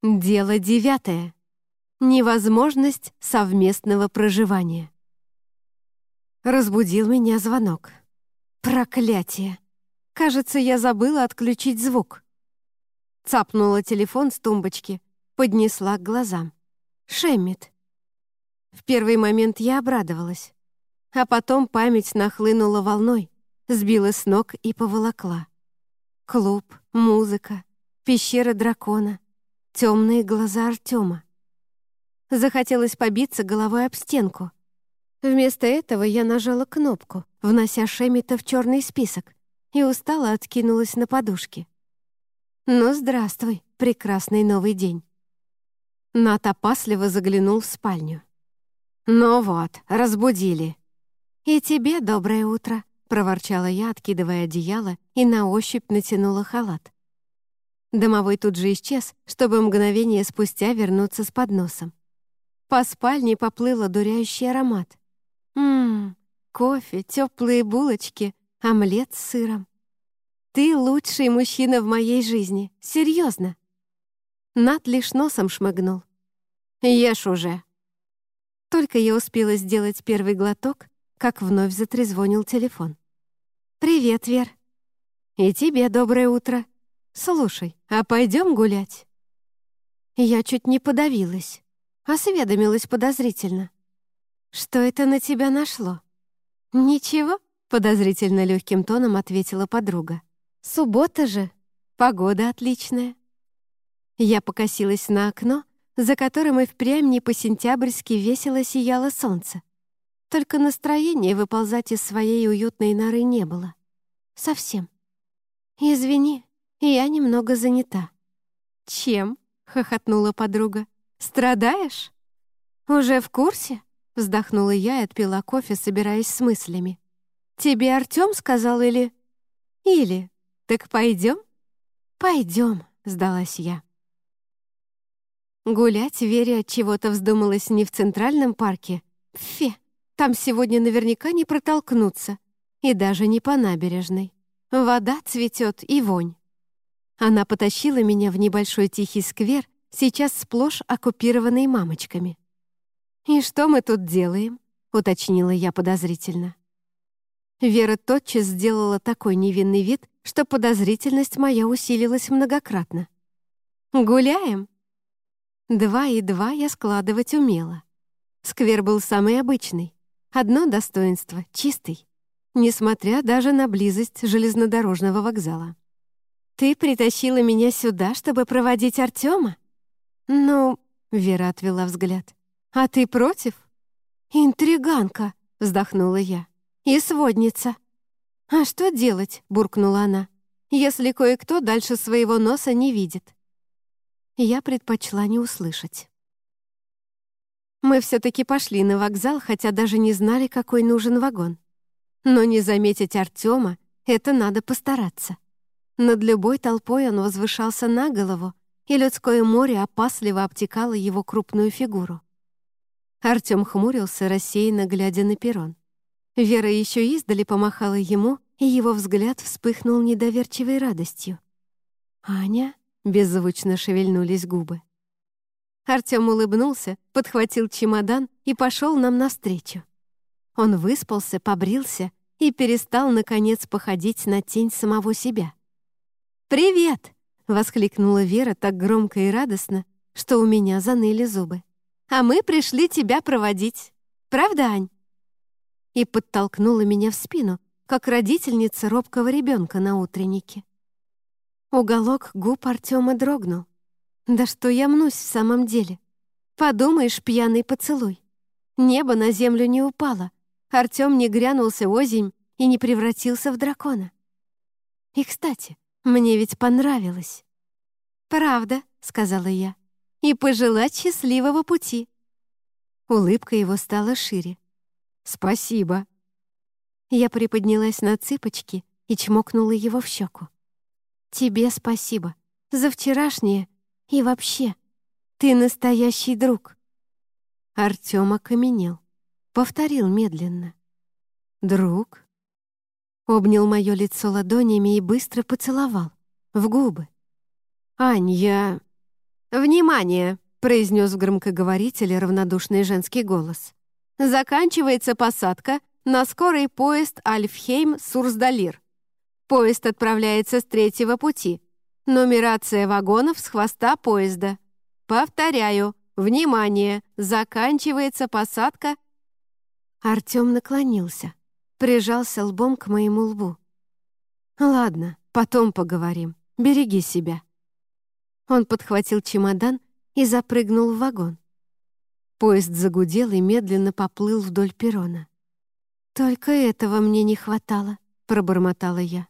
Дело девятое. Невозможность совместного проживания. Разбудил меня звонок. Проклятие! Кажется, я забыла отключить звук. Цапнула телефон с тумбочки, поднесла к глазам. Шеммит. В первый момент я обрадовалась. А потом память нахлынула волной, сбила с ног и поволокла. Клуб, музыка, пещера дракона, темные глаза Артема. Захотелось побиться головой об стенку. Вместо этого я нажала кнопку, внося Шемита в черный список, и устало откинулась на подушке. «Ну, здравствуй, прекрасный новый день». Нат опасливо заглянул в спальню. «Ну вот, разбудили». «И тебе доброе утро», — проворчала я, откидывая одеяло, и на ощупь натянула халат. Домовой тут же исчез, чтобы мгновение спустя вернуться с подносом. По спальне поплыл одуряющий аромат. Ммм, кофе, теплые булочки, омлет с сыром. Ты лучший мужчина в моей жизни, серьезно. Над лишь носом шмыгнул. Ешь уже. Только я успела сделать первый глоток, как вновь затрезвонил телефон. «Привет, Вер». «И тебе доброе утро. Слушай, а пойдем гулять?» Я чуть не подавилась. Осведомилась подозрительно. «Что это на тебя нашло?» «Ничего», — подозрительно легким тоном ответила подруга. «Суббота же. Погода отличная». Я покосилась на окно, за которым и впрямь не по-сентябрьски весело сияло солнце. Только настроения выползать из своей уютной норы не было. Совсем. «Извини, я немного занята». «Чем?» — хохотнула подруга. «Страдаешь?» «Уже в курсе?» — вздохнула я и отпила кофе, собираясь с мыслями. «Тебе Артём сказал или...» «Или... Так пойдем?» «Пойдем», — сдалась я. Гулять Вере от чего-то вздумалось не в Центральном парке. Фе, там сегодня наверняка не протолкнуться. И даже не по набережной. Вода цветет и вонь. Она потащила меня в небольшой тихий сквер, сейчас сплошь оккупированный мамочками. «И что мы тут делаем?» — уточнила я подозрительно. Вера тотчас сделала такой невинный вид, что подозрительность моя усилилась многократно. «Гуляем?» Два и два я складывать умела. Сквер был самый обычный. Одно достоинство — чистый, несмотря даже на близость железнодорожного вокзала. «Ты притащила меня сюда, чтобы проводить Артема?» «Ну...» — Вера отвела взгляд. «А ты против?» «Интриганка!» — вздохнула я. «И сводница!» «А что делать?» — буркнула она. «Если кое-кто дальше своего носа не видит». Я предпочла не услышать. Мы все-таки пошли на вокзал, хотя даже не знали, какой нужен вагон. Но не заметить Артема — это надо постараться. Над любой толпой он возвышался на голову, и людское море опасливо обтекало его крупную фигуру. Артём хмурился, рассеянно глядя на перрон. Вера еще издали помахала ему, и его взгляд вспыхнул недоверчивой радостью. «Аня?» — беззвучно шевельнулись губы. Артём улыбнулся, подхватил чемодан и пошел нам навстречу. Он выспался, побрился и перестал, наконец, походить на тень самого себя. «Привет!» — воскликнула Вера так громко и радостно, что у меня заныли зубы. «А мы пришли тебя проводить. Правда, Ань?» И подтолкнула меня в спину, как родительница робкого ребенка на утреннике. Уголок губ Артема дрогнул. «Да что я мнусь в самом деле? Подумаешь, пьяный поцелуй. Небо на землю не упало, Артем не грянулся озимь и не превратился в дракона. И, кстати, мне ведь понравилось». «Правда», — сказала я, — «и пожелать счастливого пути». Улыбка его стала шире. «Спасибо». Я приподнялась на цыпочки и чмокнула его в щеку. «Тебе спасибо. За вчерашнее и вообще. Ты настоящий друг». Артём окаменел. Повторил медленно. «Друг?» Обнял мое лицо ладонями и быстро поцеловал. В губы. «Ань, я...» «Внимание!» — произнес в громкоговорителе равнодушный женский голос. «Заканчивается посадка на скорый поезд Альфхейм-Сурсдалир. Поезд отправляется с третьего пути. Нумерация вагонов с хвоста поезда. Повторяю, внимание, заканчивается посадка». Артем наклонился, прижался лбом к моему лбу. «Ладно, потом поговорим. Береги себя». Он подхватил чемодан и запрыгнул в вагон. Поезд загудел и медленно поплыл вдоль перрона. «Только этого мне не хватало», — пробормотала я.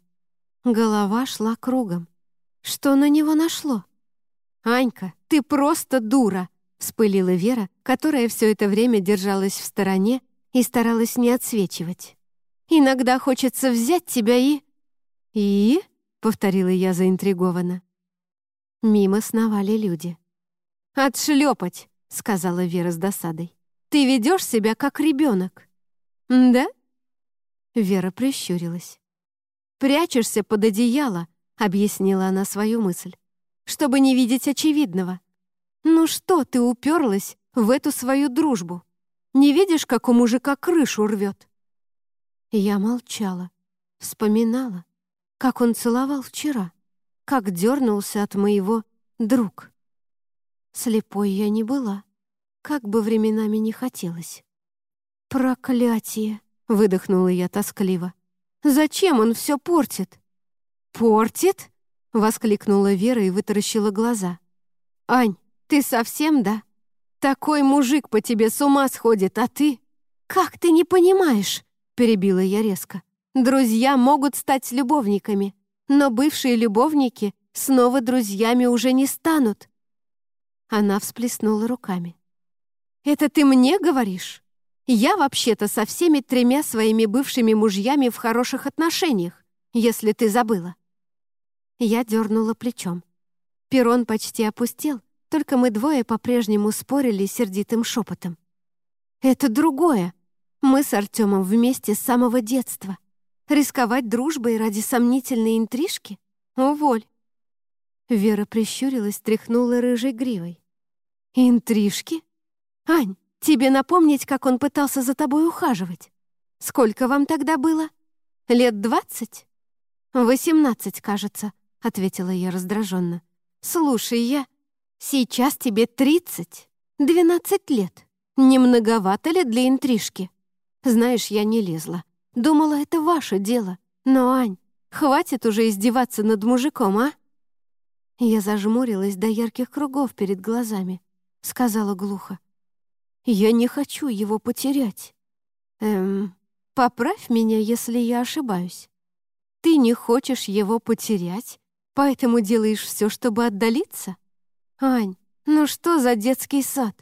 Голова шла кругом. Что на него нашло? «Анька, ты просто дура!» — вспылила Вера, которая все это время держалась в стороне и старалась не отсвечивать. «Иногда хочется взять тебя и...» «И?» — повторила я заинтригованно. Мимо сновали люди. «Отшлепать!» — сказала Вера с досадой. «Ты ведешь себя как ребенок». «Да?» Вера прищурилась. «Прячешься под одеяло», — объяснила она свою мысль, «чтобы не видеть очевидного. Ну что ты уперлась в эту свою дружбу? Не видишь, как у мужика крышу рвет?» Я молчала, вспоминала как он целовал вчера, как дернулся от моего «друг». Слепой я не была, как бы временами не хотелось. «Проклятие!» — выдохнула я тоскливо. «Зачем он все портит?» «Портит?» — воскликнула Вера и вытаращила глаза. «Ань, ты совсем, да? Такой мужик по тебе с ума сходит, а ты...» «Как ты не понимаешь?» — перебила я резко. Друзья могут стать любовниками, но бывшие любовники снова друзьями уже не станут. Она всплеснула руками. «Это ты мне говоришь? Я вообще-то со всеми тремя своими бывшими мужьями в хороших отношениях, если ты забыла». Я дернула плечом. Перрон почти опустел, только мы двое по-прежнему спорили сердитым шепотом. «Это другое. Мы с Артемом вместе с самого детства. Рисковать дружбой ради сомнительной интрижки? Уволь!» Вера прищурилась, тряхнула рыжей гривой. «Интрижки? Ань, тебе напомнить, как он пытался за тобой ухаживать? Сколько вам тогда было? Лет двадцать?» «Восемнадцать, кажется», — ответила я раздраженно. «Слушай, я... Сейчас тебе тридцать, двенадцать лет. Не многовато ли для интрижки? Знаешь, я не лезла. Думала, это ваше дело. Но, Ань, хватит уже издеваться над мужиком, а?» Я зажмурилась до ярких кругов перед глазами. Сказала глухо. «Я не хочу его потерять. Эм, поправь меня, если я ошибаюсь. Ты не хочешь его потерять, поэтому делаешь все, чтобы отдалиться? Ань, ну что за детский сад?»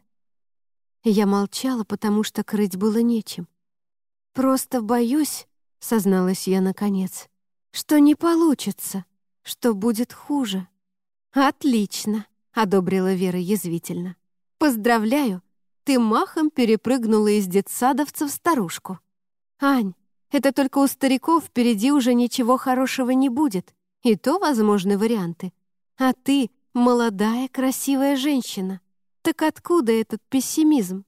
Я молчала, потому что крыть было нечем. «Просто боюсь», — созналась я наконец, «что не получится, что будет хуже». «Отлично», — одобрила Вера язвительно. «Поздравляю, ты махом перепрыгнула из детсадовца в старушку. Ань, это только у стариков впереди уже ничего хорошего не будет, и то возможны варианты. А ты — молодая, красивая женщина. Так откуда этот пессимизм?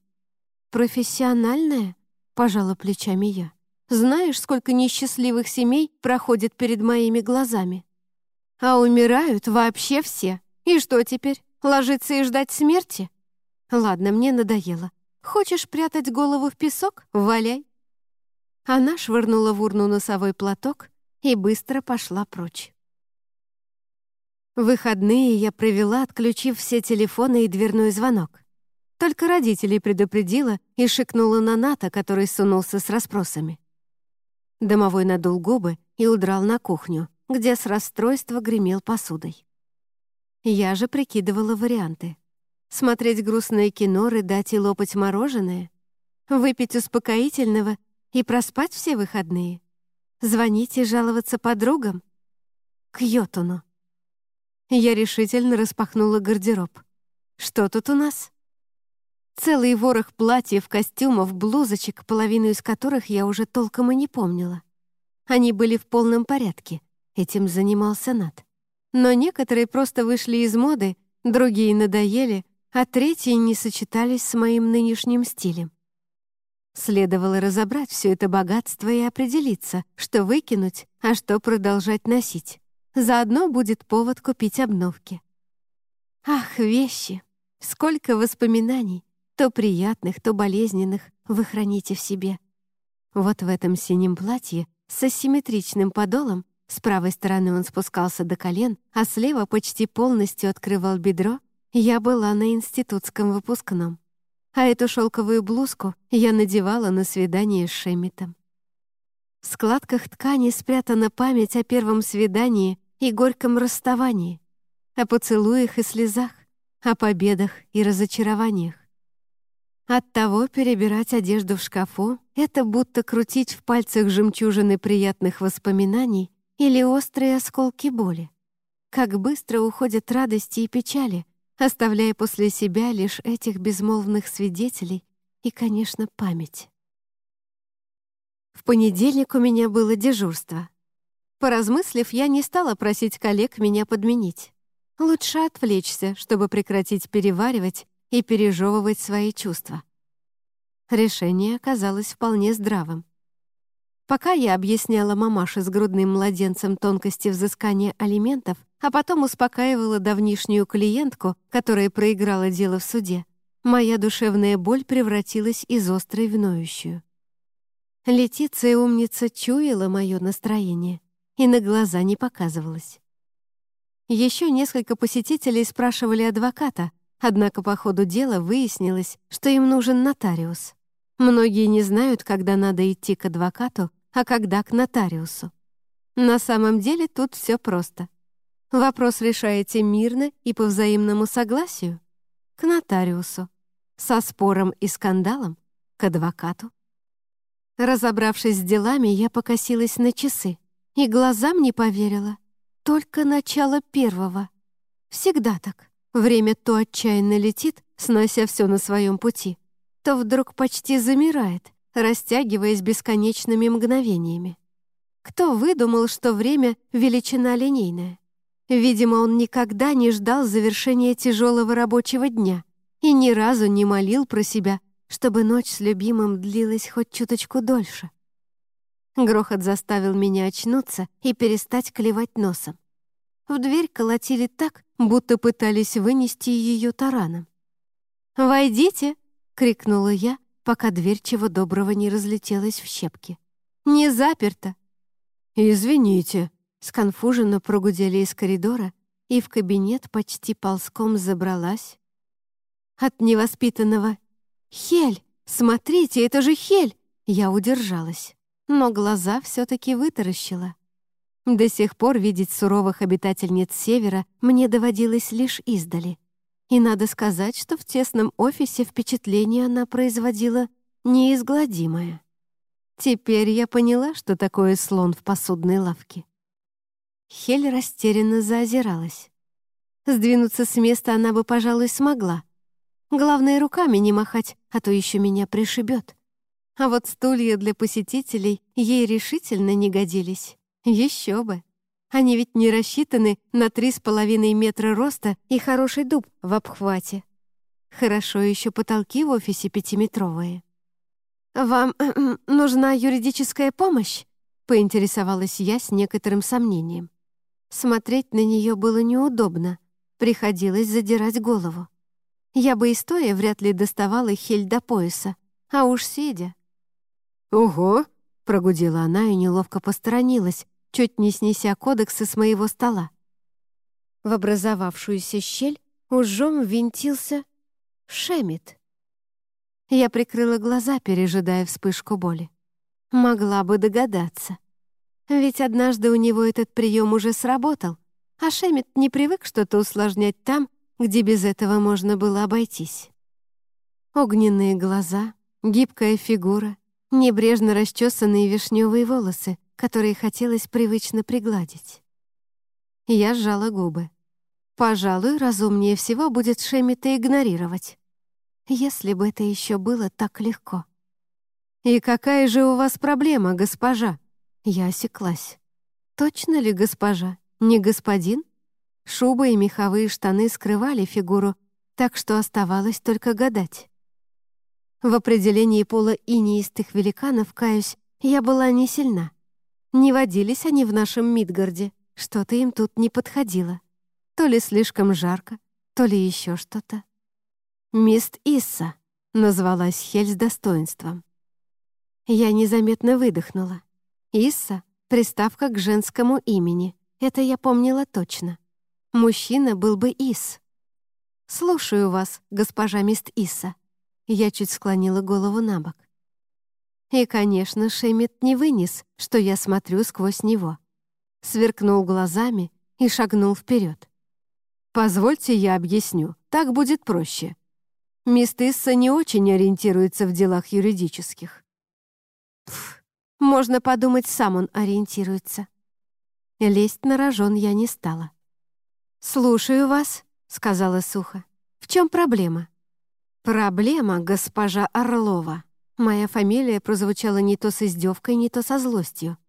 Профессиональная? Пожала плечами я. «Знаешь, сколько несчастливых семей проходит перед моими глазами? А умирают вообще все. И что теперь, ложиться и ждать смерти? Ладно, мне надоело. Хочешь прятать голову в песок? Валяй!» Она швырнула в урну носовой платок и быстро пошла прочь. выходные я провела, отключив все телефоны и дверной звонок. Только родителей предупредила и шикнула на Ната, который сунулся с расспросами. Домовой надул губы и удрал на кухню, где с расстройства гремел посудой. Я же прикидывала варианты. Смотреть грустное кино, рыдать и лопать мороженое? Выпить успокоительного и проспать все выходные? Звонить и жаловаться подругам? К Йотуну. Я решительно распахнула гардероб. Что тут у нас? Целый ворох платьев, костюмов, блузочек, половину из которых я уже толком и не помнила. Они были в полном порядке, этим занимался Нат. Но некоторые просто вышли из моды, Другие надоели, а третьи не сочетались с моим нынешним стилем. Следовало разобрать все это богатство и определиться, что выкинуть, а что продолжать носить. Заодно будет повод купить обновки. Ах, вещи! Сколько воспоминаний, то приятных, то болезненных, вы храните в себе. Вот в этом синем платье с асимметричным подолом с правой стороны он спускался до колен, а слева почти полностью открывал бедро, я была на институтском выпускном. А эту шелковую блузку я надевала на свидание с Шемитом. В складках ткани спрятана память о первом свидании и горьком расставании, о поцелуях и слезах, о победах и разочарованиях. Оттого перебирать одежду в шкафу — это будто крутить в пальцах жемчужины приятных воспоминаний или острые осколки боли. Как быстро уходят радости и печали, оставляя после себя лишь этих безмолвных свидетелей и, конечно, память. В понедельник у меня было дежурство. Поразмыслив, я не стала просить коллег меня подменить. Лучше отвлечься, чтобы прекратить переваривать и пережевывать свои чувства. Решение оказалось вполне здравым. Пока я объясняла мамаше с грудным младенцем тонкости взыскания алиментов, а потом успокаивала давнишнюю клиентку, которая проиграла дело в суде, моя душевная боль превратилась из острой в ноющую. Летиция умница чуяла мое настроение и на глаза не показывалась. Еще несколько посетителей спрашивали адвоката, однако по ходу дела выяснилось, что им нужен нотариус. Многие не знают, когда надо идти к адвокату, а когда к нотариусу. На самом деле тут все просто. Вопрос решаете мирно и по взаимному согласию. К нотариусу. Со спором и скандалом — к адвокату. Разобравшись с делами, я покосилась на часы и глазам не поверила. Только начало первого. Всегда так. Время то отчаянно летит, снося все на своем пути, то вдруг почти замирает, растягиваясь бесконечными мгновениями. Кто выдумал, что время — величина линейная? Видимо, он никогда не ждал завершения тяжелого рабочего дня и ни разу не молил про себя, чтобы ночь с любимым длилась хоть чуточку дольше. Грохот заставил меня очнуться и перестать клевать носом. В дверь колотили так, будто пытались вынести ее тараном. «Войдите!» — крикнула я, пока дверь чего доброго не разлетелась в щепки. «Не заперто!» «Извините!» — сконфуженно прогудели из коридора, и в кабинет почти ползком забралась. От невоспитанного «Хель! Смотрите, это же Хель!» Я удержалась но глаза все-таки вытаращила. До сих пор видеть суровых обитательниц Севера мне доводилось лишь издали. И надо сказать, что в тесном офисе впечатление она производила неизгладимое. Теперь я поняла, что такое слон в посудной лавке. Хель растерянно заозиралась. Сдвинуться с места она бы, пожалуй, смогла. Главное, руками не махать, а то еще меня пришибет. А вот стулья для посетителей ей решительно не годились. Еще бы! Они ведь не рассчитаны на три с половиной метра роста и хороший дуб в обхвате. Хорошо еще потолки в офисе пятиметровые. «Вам нужна юридическая помощь?» — поинтересовалась я с некоторым сомнением. Смотреть на нее было неудобно, приходилось задирать голову. Я бы и стоя вряд ли доставала хель до пояса, а уж сидя. «Ого!» — прогудела она и неловко посторонилась, чуть не снеся кодексы с моего стола. В образовавшуюся щель ужом винтился шемит. Я прикрыла глаза, пережидая вспышку боли. Могла бы догадаться. Ведь однажды у него этот прием уже сработал, а Шемит не привык что-то усложнять там, где без этого можно было обойтись. Огненные глаза, гибкая фигура, небрежно расчесанные вишневые волосы, которые хотелось привычно пригладить. Я сжала губы. Пожалуй, разумнее всего будет Шемита игнорировать. Если бы это еще было так легко. «И какая же у вас проблема, госпожа?» Я осеклась. «Точно ли госпожа? Не господин?» Шуба и меховые штаны скрывали фигуру, так что оставалось только гадать. В определении пола инеистых великанов, каюсь, я была не сильна. Не водились они в нашем Мидгарде, что-то им тут не подходило. То ли слишком жарко, то ли еще что-то. «Мист Исса», — назвалась Хель с достоинством. Я незаметно выдохнула. Исса — приставка к женскому имени, это я помнила точно. Мужчина был бы Ис. «Слушаю вас, госпожа Мист Исса». Я чуть склонила голову на бок. И, конечно, Шемет не вынес, что я смотрю сквозь него. Сверкнул глазами и шагнул вперед. «Позвольте, я объясню. Так будет проще. Мист Исса не очень ориентируется в делах юридических». Пф, можно подумать, сам он ориентируется. Лезть на рожон я не стала. «Слушаю вас», — сказала сухо. «В чем проблема?» «Проблема, госпожа Орлова». Моя фамилия прозвучала не то с издевкой, не то со злостью.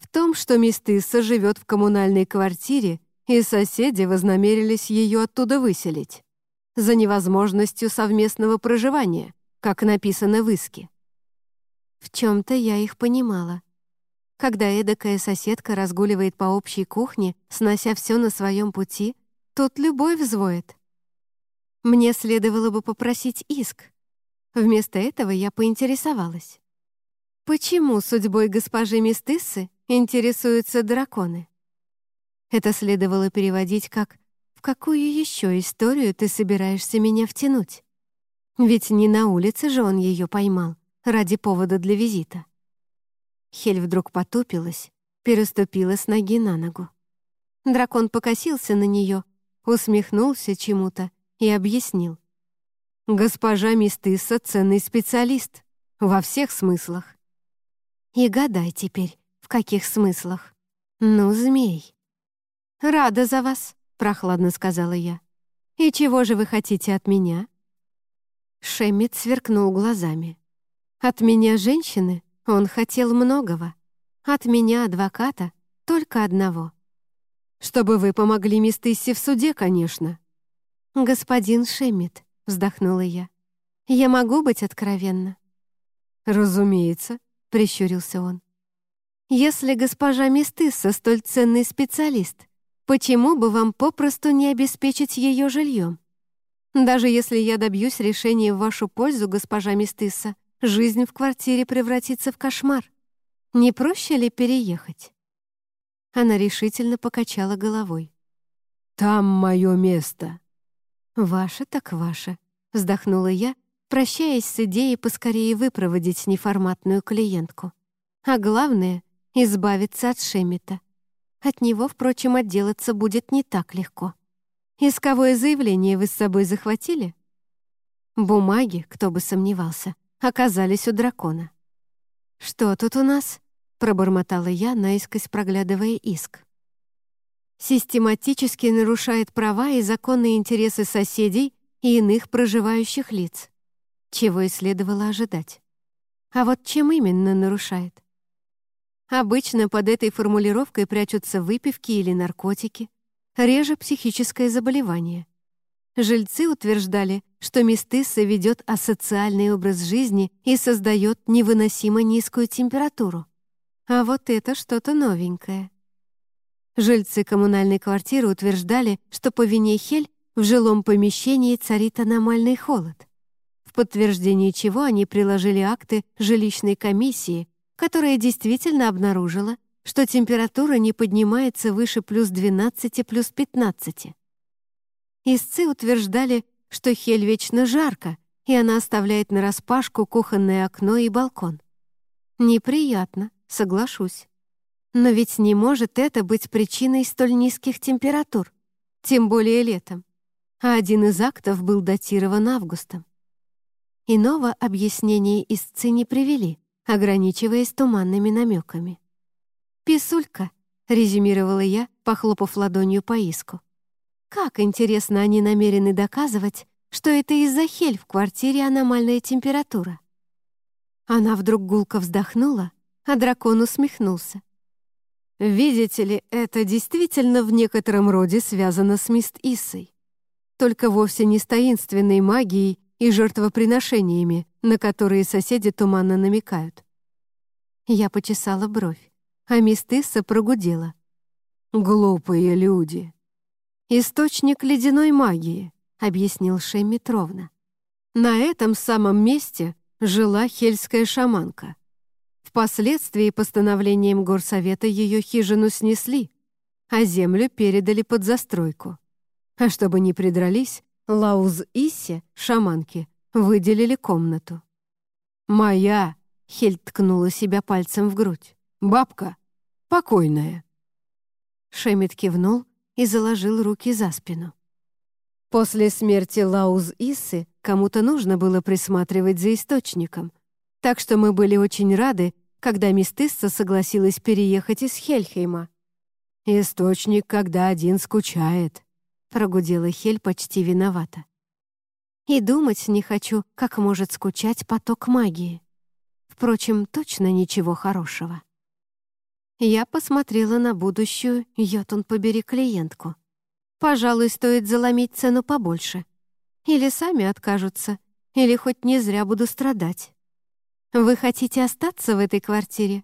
В том, что мистысса живет в коммунальной квартире, и соседи вознамерились ее оттуда выселить. За невозможностью совместного проживания, как написано в иске. В чем-то я их понимала. Когда эдакая соседка разгуливает по общей кухне, снося все на своем пути, тут любовь взвоет. Мне следовало бы попросить иск. Вместо этого я поинтересовалась. Почему судьбой госпожи Мистыссы интересуются драконы? Это следовало переводить как «В какую еще историю ты собираешься меня втянуть?» Ведь не на улице же он ее поймал ради повода для визита. Хель вдруг потупилась, переступила с ноги на ногу. Дракон покосился на нее, усмехнулся чему-то и объяснил. «Госпожа Мистыса — ценный специалист. Во всех смыслах». «И гадай теперь, в каких смыслах. Ну, змей». «Рада за вас», — прохладно сказала я. «И чего же вы хотите от меня?» Шеммит сверкнул глазами. «От меня, женщины, он хотел многого. От меня, адвоката, только одного. Чтобы вы помогли мисс в суде, конечно. Господин Шеммит, вздохнула я. Я могу быть откровенна? Разумеется, прищурился он. Если госпожа мисс Тисса столь ценный специалист, почему бы вам попросту не обеспечить ее жильем? Даже если я добьюсь решения в вашу пользу, госпожа Мистыса, жизнь в квартире превратится в кошмар. Не проще ли переехать?» Она решительно покачала головой. «Там мое место». «Ваше так ваше», — вздохнула я, прощаясь с идеей поскорее выпроводить неформатную клиентку. А главное — избавиться от Шемита. От него, впрочем, отделаться будет не так легко. Исковое заявление вы с собой захватили? Бумаги, кто бы сомневался оказались у дракона. «Что тут у нас?» — пробормотала я, наискось проглядывая иск. «Систематически нарушает права и законные интересы соседей и иных проживающих лиц, чего и следовало ожидать. А вот чем именно нарушает? Обычно под этой формулировкой прячутся выпивки или наркотики, реже психическое заболевание — Жильцы утверждали, что Мистысса ведет асоциальный образ жизни и создает невыносимо низкую температуру. А вот это что-то новенькое. Жильцы коммунальной квартиры утверждали, что по вине Хель в жилом помещении царит аномальный холод. В подтверждение чего они приложили акты жилищной комиссии, которая действительно обнаружила, что температура не поднимается выше плюс 12 плюс 15. Истцы утверждали, что Хель вечно жарко, и она оставляет нараспашку кухонное окно и балкон. Неприятно, соглашусь. Но ведь не может это быть причиной столь низких температур, тем более летом. А один из актов был датирован августом. Иного объяснения истцы не привели, ограничиваясь туманными намеками. «Писулька», — резюмировала я, похлопав ладонью по иску. Как, интересно, они намерены доказывать, что это из-за Хель в квартире аномальная температура? Она вдруг гулко вздохнула, а дракон усмехнулся. Видите ли, это действительно в некотором роде связано с Мист Иссой. Только вовсе не с таинственной магией и жертвоприношениями, на которые соседи туманно намекают. Я почесала бровь, а Мист Исса прогудела. «Глупые люди!» «Источник ледяной магии», — объяснил Шеммит ровно. На этом самом месте жила хельская шаманка. Впоследствии постановлением горсовета ее хижину снесли, а землю передали под застройку. А чтобы не придрались, Лауз-Иссе, шаманке, выделили комнату. «Моя!» — Хельд ткнула себя пальцем в грудь. «Бабка! Покойная!» Шемит кивнул и заложил руки за спину. После смерти Лауз-Иссы кому-то нужно было присматривать за источником, так что мы были очень рады, когда Мистысса согласилась переехать из Хельхейма. «Источник, когда один скучает», — прогудела Хель почти виновата. «И думать не хочу, как может скучать поток магии. Впрочем, точно ничего хорошего». Я посмотрела на будущую, йотун побери клиентку. Пожалуй, стоит заломить цену побольше. Или сами откажутся, или хоть не зря буду страдать. Вы хотите остаться в этой квартире?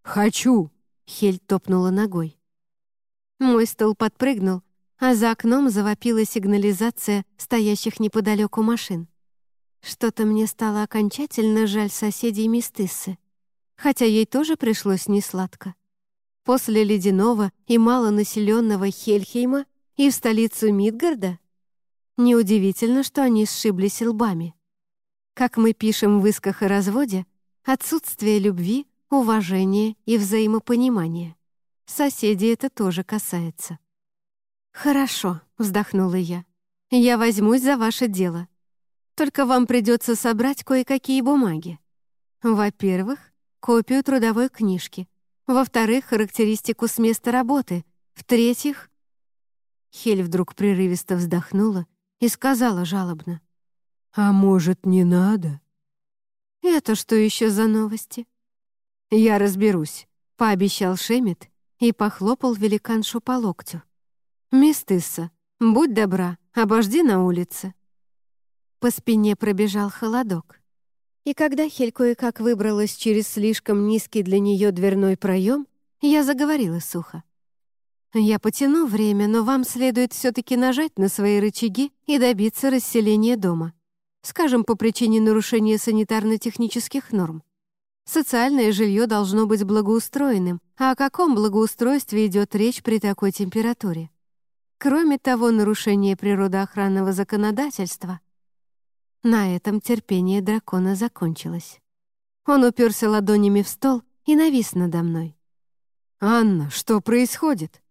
«Хочу!» — Хель топнула ногой. Мой стол подпрыгнул, а за окном завопила сигнализация стоящих неподалеку машин. Что-то мне стало окончательно жаль соседей Мистыссы, хотя ей тоже пришлось несладко. После ледяного и малонаселенного Хельхейма и в столицу Мидгарда? Неудивительно, что они сшиблись лбами. Как мы пишем в исках о разводе, отсутствие любви, уважения и взаимопонимания. Соседей это тоже касается. «Хорошо», — вздохнула я. «Я возьмусь за ваше дело. Только вам придется собрать кое-какие бумаги. Во-первых, копию трудовой книжки. Во-вторых, характеристику с места работы. В-третьих, Хель вдруг прерывисто вздохнула и сказала жалобно. «А может, не надо?» «Это что еще за новости?» «Я разберусь», — пообещал Шемет и похлопал великаншу по локтю. «Мисс Тысса, будь добра, обожди на улице». По спине пробежал холодок. И когда Хель кое-как выбралась через слишком низкий для нее дверной проем, я заговорила сухо. Я потяну время, но вам следует все-таки нажать на свои рычаги и добиться расселения дома. Скажем, по причине нарушения санитарно-технических норм. Социальное жилье должно быть благоустроенным, а о каком благоустройстве идет речь при такой температуре? Кроме того, нарушение природоохранного законодательства. На этом терпение дракона закончилось. Он уперся ладонями в стол и навис надо мной. «Анна, что происходит?»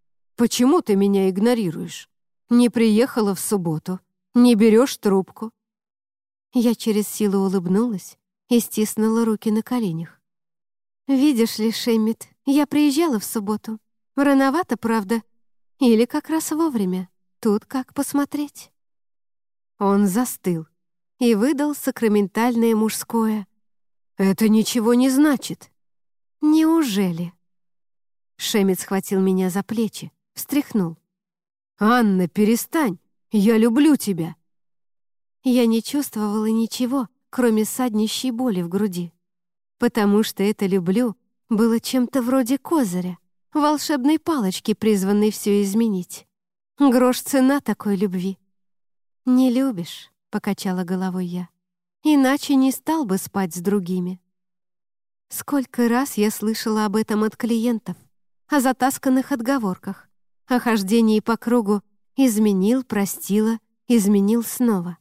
Почему ты меня игнорируешь? Не приехала в субботу, не берешь трубку». Я через силу улыбнулась и стиснула руки на коленях. «Видишь ли, Шеммит, я приезжала в субботу. Рановато, правда? Или как раз вовремя. Тут как посмотреть». Он застыл и выдал сакраментальное мужское. «Это ничего не значит». «Неужели?» Шемит схватил меня за плечи, встряхнул. «Анна, перестань! Я люблю тебя!» Я не чувствовала ничего, кроме саднищей боли в груди. Потому что это «люблю» было чем-то вроде козыря, волшебной палочки, призванной все изменить. Грош цена такой любви. «Не любишь», — покачала головой я. «Иначе не стал бы спать с другими». Сколько раз я слышала об этом от клиентов, о затасканных отговорках о хождении по кругу изменил, простила, изменил снова.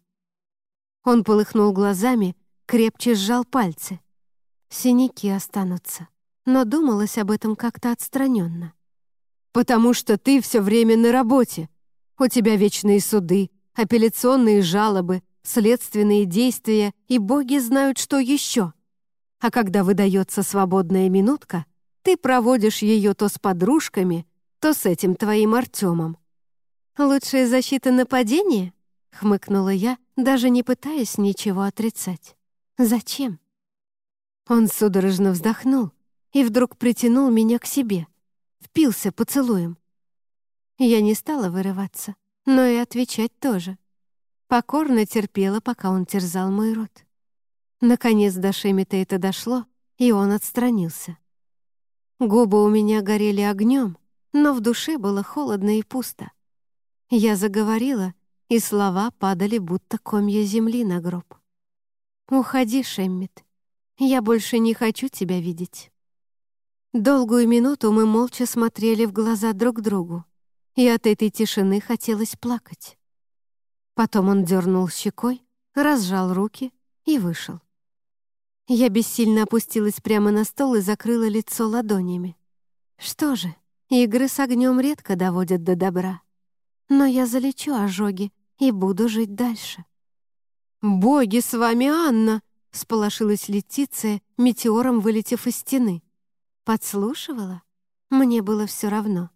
Он полыхнул глазами, крепче сжал пальцы. Синяки останутся, но думалось об этом как-то отстраненно. «Потому что ты все время на работе. У тебя вечные суды, апелляционные жалобы, следственные действия и боги знают, что еще. А когда выдается свободная минутка, ты проводишь ее то с подружками, то с этим твоим Артемом. «Лучшая защита нападения?» — хмыкнула я, даже не пытаясь ничего отрицать. «Зачем?» Он судорожно вздохнул и вдруг притянул меня к себе. впился поцелуем. Я не стала вырываться, но и отвечать тоже. Покорно терпела, пока он терзал мой рот. Наконец до Шемита это дошло, и он отстранился. Губы у меня горели огнем, но в душе было холодно и пусто. Я заговорила, и слова падали, будто комья земли на гроб. «Уходи, Шеммит. Я больше не хочу тебя видеть». Долгую минуту мы молча смотрели в глаза друг другу, и от этой тишины хотелось плакать. Потом он дернул щекой, разжал руки и вышел. Я бессильно опустилась прямо на стол и закрыла лицо ладонями. Что же, игры с огнем редко доводят до добра. Но я залечу ожоги и буду жить дальше. «Боги с вами, Анна!» — сполошилась Летиция, метеором вылетев из стены. Подслушивала? Мне было все равно.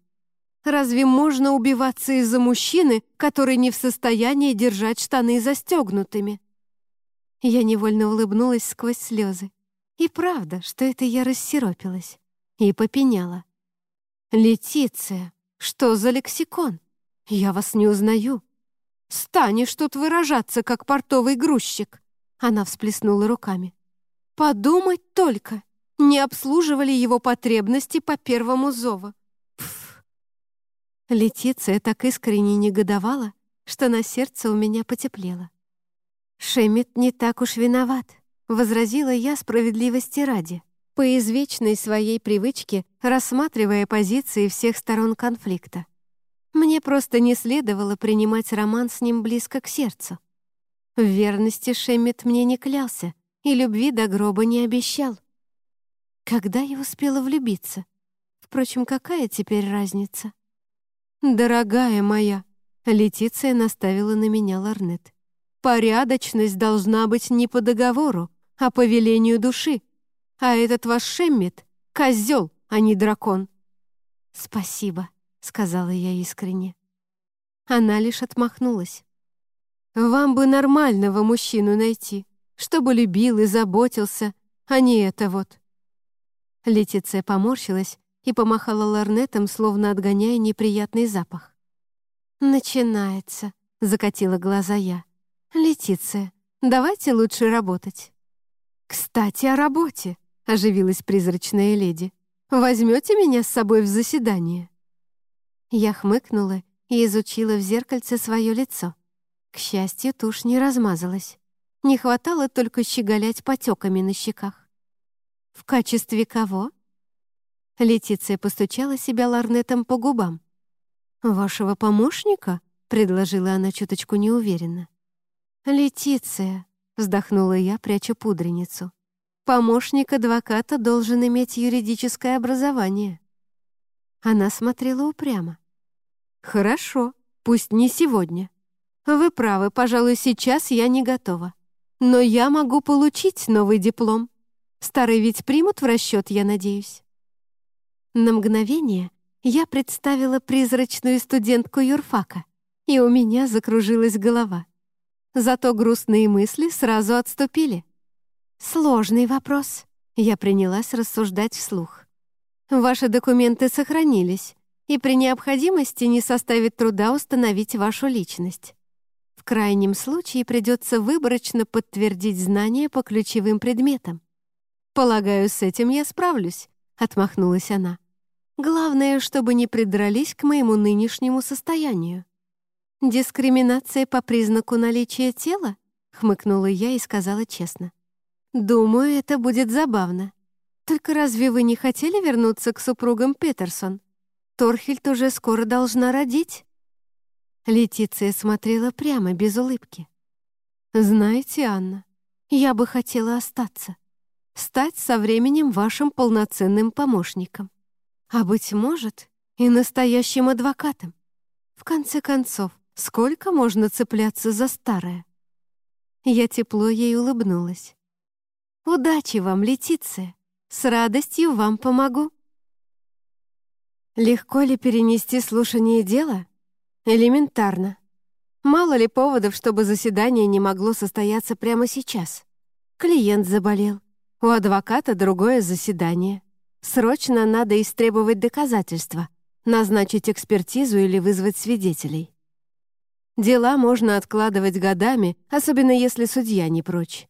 Разве можно убиваться из-за мужчины, который не в состоянии держать штаны застегнутыми? Я невольно улыбнулась сквозь слезы. И правда, что это я рассеропилась. И попеняла. «Летиция, что за лексикон? Я вас не узнаю. Станешь тут выражаться, как портовый грузчик!» Она всплеснула руками. «Подумать только! Не обслуживали его потребности по первому зову. Пф!» Летиция так искренне негодовала, что на сердце у меня потеплело. «Шемет не так уж виноват», — возразила я справедливости ради, по извечной своей привычке рассматривая позиции всех сторон конфликта. Мне просто не следовало принимать роман с ним близко к сердцу. В верности Шемет мне не клялся и любви до гроба не обещал. Когда я успела влюбиться? Впрочем, какая теперь разница? «Дорогая моя», — Летиция наставила на меня ларнет. Порядочность должна быть не по договору, а по велению души. А этот ваш Шеммет — козел, а не дракон». «Спасибо», — сказала я искренне. Она лишь отмахнулась. «Вам бы нормального мужчину найти, чтобы любил и заботился, а не это вот». Летиция поморщилась и помахала ларнетом, словно отгоняя неприятный запах. «Начинается», — закатила глаза я. «Летиция, давайте лучше работать». «Кстати, о работе», — оживилась призрачная леди. «Возьмете меня с собой в заседание?» Я хмыкнула и изучила в зеркальце свое лицо. К счастью, тушь не размазалась. Не хватало только щеголять потеками на щеках. «В качестве кого?» Летиция постучала себя ларнетом по губам. «Вашего помощника?» — предложила она чуточку неуверенно. «Летиция», — вздохнула я, пряча пудреницу. «Помощник адвоката должен иметь юридическое образование». Она смотрела упрямо. «Хорошо, пусть не сегодня. Вы правы, пожалуй, сейчас я не готова. Но я могу получить новый диплом. Старый ведь примут в расчет, я надеюсь». На мгновение я представила призрачную студентку юрфака, и у меня закружилась голова. Зато грустные мысли сразу отступили. «Сложный вопрос», — я принялась рассуждать вслух. «Ваши документы сохранились, и при необходимости не составит труда установить вашу личность. В крайнем случае придется выборочно подтвердить знания по ключевым предметам. «Полагаю, с этим я справлюсь», — отмахнулась она. «Главное, чтобы не придрались к моему нынешнему состоянию». «Дискриминация по признаку наличия тела?» — хмыкнула я и сказала честно. «Думаю, это будет забавно. Только разве вы не хотели вернуться к супругам Петерсон? Торхельд уже скоро должна родить». Летиция смотрела прямо, без улыбки. «Знаете, Анна, я бы хотела остаться, стать со временем вашим полноценным помощником, а, быть может, и настоящим адвокатом. В конце концов, Сколько можно цепляться за старое? Я тепло ей улыбнулась. «Удачи вам, Летиция! С радостью вам помогу!» Легко ли перенести слушание дела? Элементарно. Мало ли поводов, чтобы заседание не могло состояться прямо сейчас. Клиент заболел, у адвоката другое заседание. Срочно надо истребовать доказательства, назначить экспертизу или вызвать свидетелей. Дела можно откладывать годами, особенно если судья не прочь.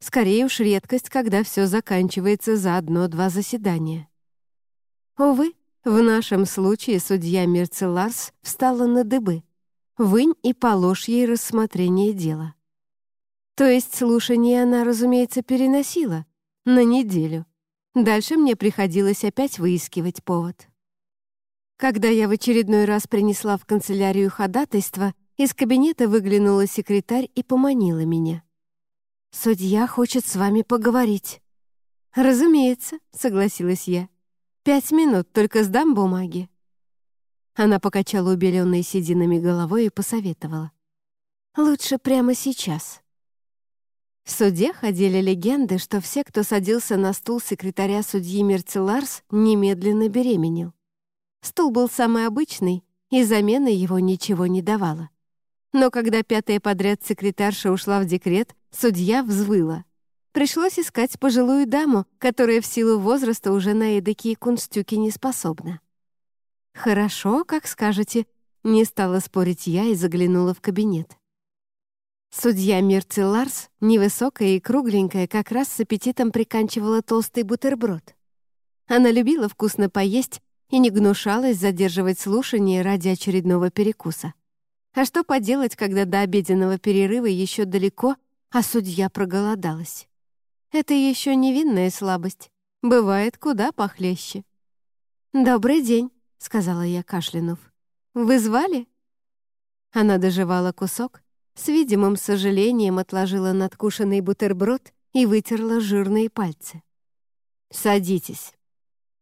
Скорее уж редкость, когда все заканчивается за одно-два заседания. Увы, в нашем случае судья Мерцеларс встала на дыбы. Вынь и положь ей рассмотрение дела. То есть слушание она, разумеется, переносила на неделю. Дальше мне приходилось опять выискивать повод. Когда я в очередной раз принесла в канцелярию ходатайство, из кабинета выглянула секретарь и поманила меня. «Судья хочет с вами поговорить». «Разумеется», — согласилась я. «Пять минут, только сдам бумаги». Она покачала убеленной сединами головой и посоветовала. «Лучше прямо сейчас». В суде ходили легенды, что все, кто садился на стул секретаря судьи Мерцеларс, немедленно беременел. Стул был самый обычный, и замена его ничего не давала. Но когда пятая подряд секретарша ушла в декрет, судья взвыла. Пришлось искать пожилую даму, которая в силу возраста уже на эдакие кунстюки не способна. «Хорошо, как скажете», — не стала спорить я и заглянула в кабинет. Судья Мирци Ларс, невысокая и кругленькая, как раз с аппетитом приканчивала толстый бутерброд. Она любила вкусно поесть и не гнушалась задерживать слушание ради очередного перекуса. А что поделать, когда до обеденного перерыва еще далеко, а судья проголодалась? Это еще невинная слабость. Бывает куда похлеще. «Добрый день», — сказала я, кашлянув. «Вы звали?» Она доживала кусок, с видимым сожалением отложила надкушенный бутерброд и вытерла жирные пальцы. «Садитесь.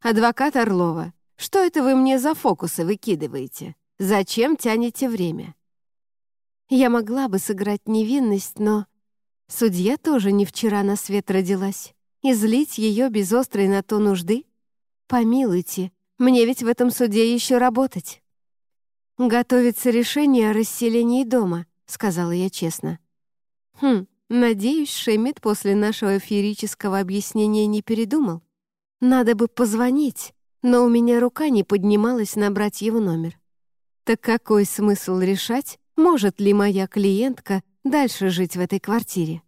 Адвокат Орлова, что это вы мне за фокусы выкидываете? Зачем тянете время?» Я могла бы сыграть невинность, но... Судья тоже не вчера на свет родилась. И злить ее без острой на то нужды? Помилуйте, мне ведь в этом суде еще работать. Готовится решение о расселении дома —— сказала я честно. «Хм, надеюсь, Шемид после нашего феерического объяснения не передумал. Надо бы позвонить, но у меня рука не поднималась набрать его номер. Так какой смысл решать, может ли моя клиентка дальше жить в этой квартире?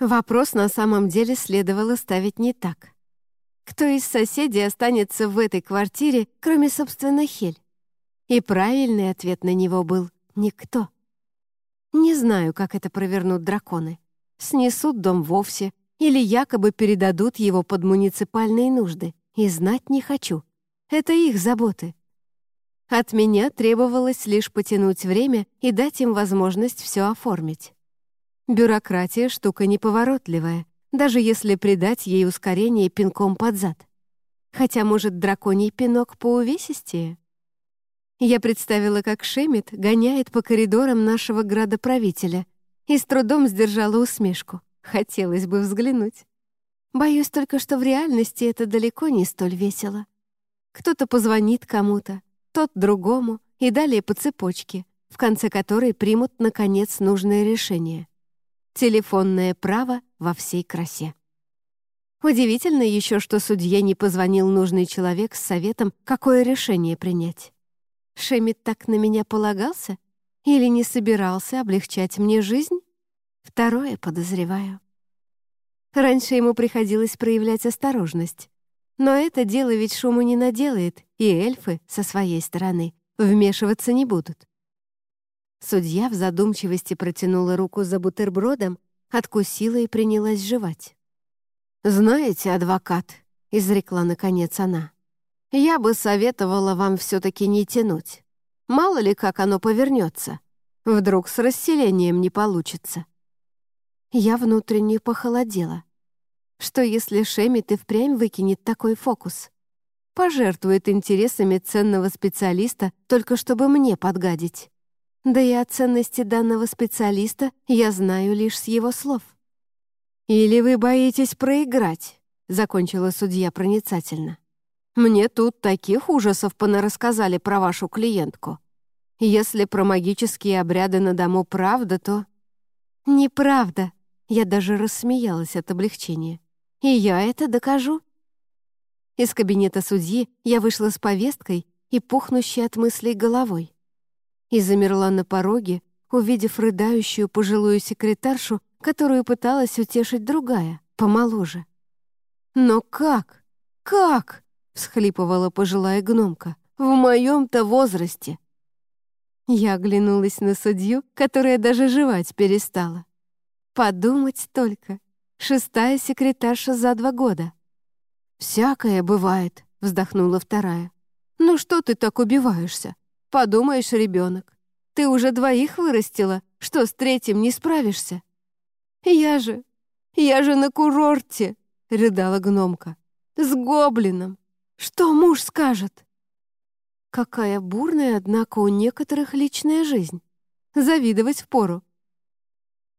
Вопрос на самом деле следовало ставить не так. Кто из соседей останется в этой квартире, кроме, собственно, Хель? И правильный ответ на него был «никто». Не знаю, как это провернут драконы. Снесут дом вовсе или якобы передадут его под муниципальные нужды. И знать не хочу. Это их заботы. От меня требовалось лишь потянуть время и дать им возможность все оформить. Бюрократия — штука неповоротливая, даже если придать ей ускорение пинком под зад. Хотя, может, драконий пинок поувесистее? Я представила, как Шемит гоняет по коридорам нашего градоправителя и с трудом сдержала усмешку. Хотелось бы взглянуть. Боюсь только, что в реальности это далеко не столь весело. Кто-то позвонит кому-то, тот другому, и далее по цепочке, в конце которой примут, наконец, нужное решение. Телефонное право во всей красе. Удивительно еще, что судье не позвонил нужный человек с советом, какое решение принять. Шемит так на меня полагался? Или не собирался облегчать мне жизнь? Второе подозреваю. Раньше ему приходилось проявлять осторожность. Но это дело ведь шуму не наделает, и эльфы, со своей стороны, вмешиваться не будут. Судья в задумчивости протянула руку за бутербродом, откусила и принялась жевать. «Знаете, адвокат», — изрекла наконец она, я бы советовала вам все-таки не тянуть. Мало ли, как оно повернется. Вдруг с расселением не получится. Я внутренне похолодела. Что если Шемит и впрямь выкинет такой фокус? Пожертвует интересами ценного специалиста, только чтобы мне подгадить. Да и о ценности данного специалиста я знаю лишь с его слов. «Или вы боитесь проиграть?» — закончила судья проницательно. Мне тут таких ужасов понарассказали про вашу клиентку. Если про магические обряды на дому правда, то...» «Неправда!» Я даже рассмеялась от облегчения. «И я это докажу». Из кабинета судьи я вышла с повесткой и пухнущей от мыслей головой. И замерла на пороге, увидев рыдающую пожилую секретаршу, которую пыталась утешить другая, помоложе. «Но как? Как?» — всхлипывала пожилая гномка. «В моем-то возрасте!» Я оглянулась на судью, которая даже жевать перестала. Подумать только. Шестая секретарша за два года. «Всякое бывает», — вздохнула вторая. «Ну что ты так убиваешься? Подумаешь, ребенок. Ты уже двоих вырастила, что с третьим не справишься?» «Я же... я же на курорте!» — рыдала гномка. «С гоблином! Что муж скажет?» Какая бурная, однако, у некоторых личная жизнь. Завидовать впору.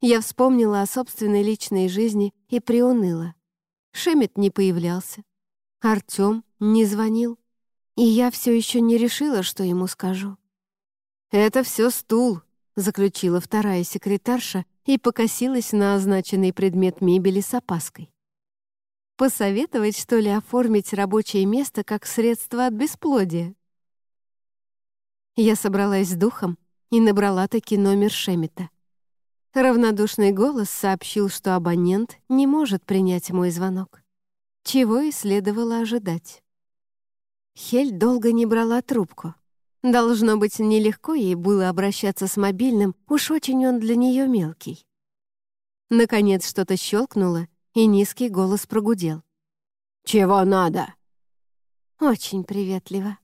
Я вспомнила о собственной личной жизни и приуныла. Шемет не появлялся. Артём не звонил. И я все еще не решила, что ему скажу. «Это все стул», — заключила вторая секретарша и покосилась на означенный предмет мебели с опаской. Посоветовать, что ли, оформить рабочее место как средство от бесплодия? Я собралась с духом и набрала таки номер Шемета. Равнодушный голос сообщил, что абонент не может принять мой звонок. Чего и следовало ожидать. Хель долго не брала трубку. Должно быть, нелегко ей было обращаться с мобильным, уж очень он для нее мелкий. Наконец что-то щелкнуло, и низкий голос прогудел. «Чего надо?» «Очень приветливо».